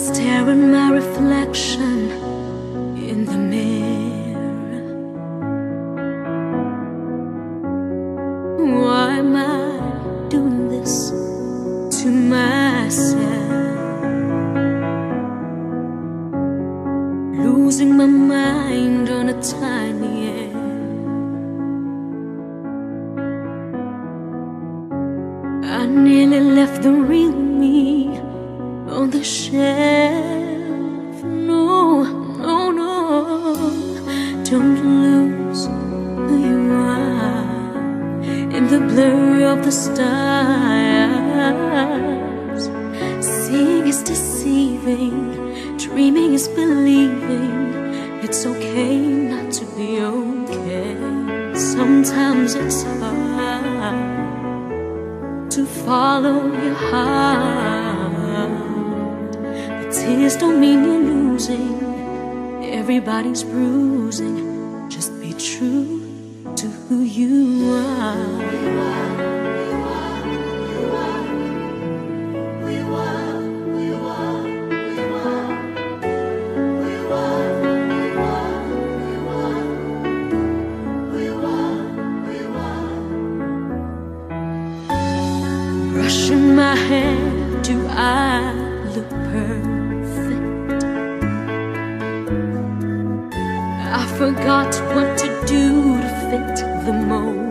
stare at my reflection in the mirror. Why am I doing this to myself? Losing my mind on a tiny air. I nearly left the real me on the shelf. No, no, no. Don't lose who you are in the blur of the stars. Seeing is deceiving, dreaming is believing. It's okay not to be okay. Sometimes it's hard to follow your heart. Don't mean you're losing. Everybody's bruising. Just be true to who you are. Brushing my hair, do I look perfect? Forgot what to do to fit the mold.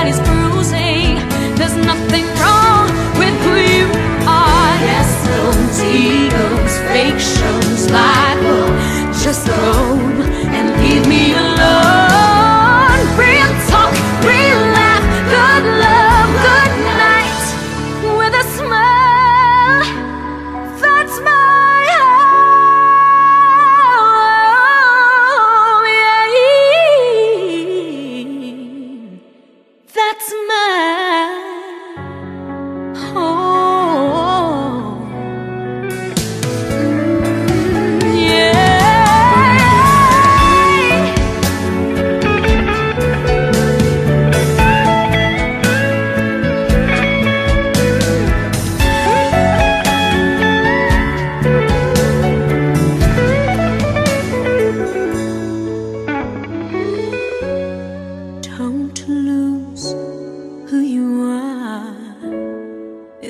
Everybody's bruising. There's nothing wrong with who you are. Yes, egos, fake shows, lie. Well, just go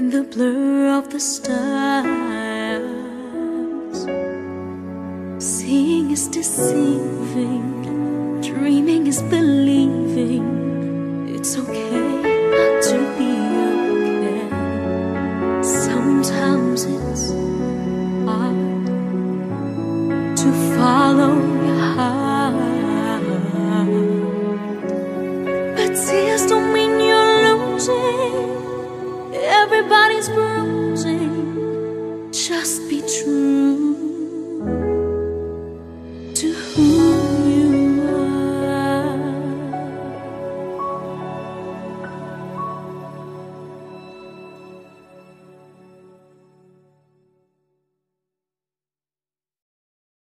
in the blur of the stars. Seeing is deceiving, dreaming is believing. It's okay Everybody's bruising. Just be true